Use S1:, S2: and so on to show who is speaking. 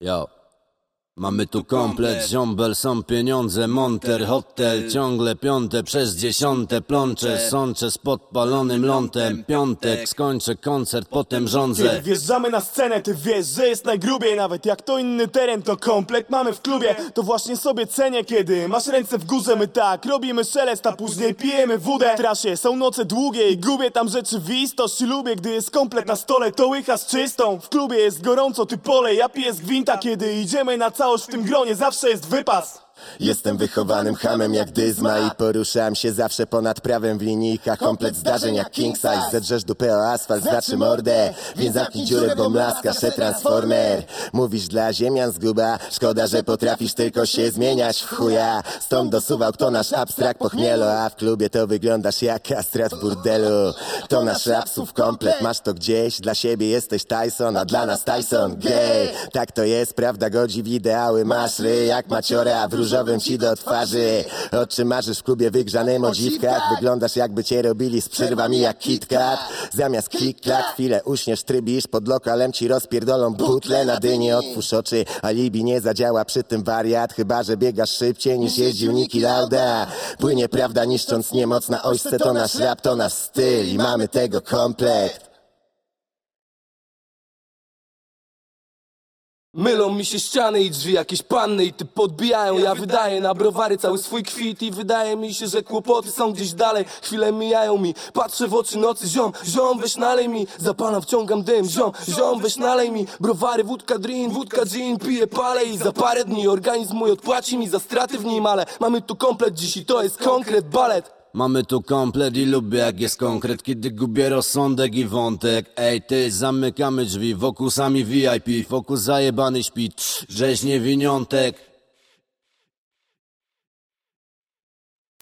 S1: Yo. Mamy tu komplet, ziombel, są pieniądze, monter, hotel, ciągle piąte przez dziesiąte, plącze, sącze z podpalonym lądem, piątek, skończę koncert, potem rządzę.
S2: wjeżdżamy na scenę, ty wiesz, że jest najgrubiej Nawet. Jak to inny teren, to komplet mamy w klubie. To właśnie sobie cenię, kiedy masz ręce w górze My tak, robimy szelest, a później pijemy wódę. W trasie są noce długie i gubię tam rzeczywistość Lubię, gdy jest komplet na stole, to łycha z czystą. W klubie jest gorąco, ty pole, ja piję z gwinta. Kiedy idziemy na całość w tym gronie, zawsze jest wypas
S3: Jestem wychowanym hamem jak dyzma I poruszam się zawsze ponad prawem w linijkach. Komplet zdarzeń jak king size. Zedrzesz dupę o asfalt, znaczy mordę. Więc zamknij dziurę, bo mlaska, że transformer. Mówisz dla ziemian zguba Szkoda, że potrafisz tylko się zmieniać w chuja. Stąd dosuwał kto nasz abstrakt po chmielu. A w klubie to wyglądasz jak kastrat w burdelu. To nasz rapsów komplet? Masz to gdzieś, dla siebie jesteś Tyson A dla nas Tyson gay. Tak to jest, prawda? Godzi w ideały. Masz ry jak maciora, w różowym ci do twarzy. O czym marzysz w klubie wygrzanym o dziwkach. Wyglądasz jakby cię robili z przerwami jak KitKat Zamiast klik-klak chwilę uśniesz, trybisz Pod lokalem ci rozpierdolą butle na dynie. Otwórz oczy, alibi nie zadziała przy tym wariat. Chyba, że biegasz szybciej niż jeździł Niki Lauda. Płynie prawda niszcząc niemoc na ojce To nasz rap, to nasz styl. I mamy tego komplet
S4: Mylą mi się ściany i drzwi, jakieś panny i ty podbijają. Ja wydaję na browary cały swój kwit I wydaje mi się, że kłopoty są gdzieś dalej. Chwile mijają mi, patrzę w oczy nocy. Ziom, ziom, weź nalej mi Zapalam, wciągam dym, ziom, ziom, weź nalej mi. Browary, wódka, drin, wódka, gin. Piję, palę i za parę dni Organizm mój odpłaci mi za straty w nim Ale mamy tu komplet dziś i to jest konkret, balet
S1: Mamy tu komplet i lubię jak jest konkret Kiedy gubię rozsądek i wątek. Ej ty, zamykamy drzwi Wokół sami VIP Wokół zajebany śpi Trz, Rzeźnie winiątek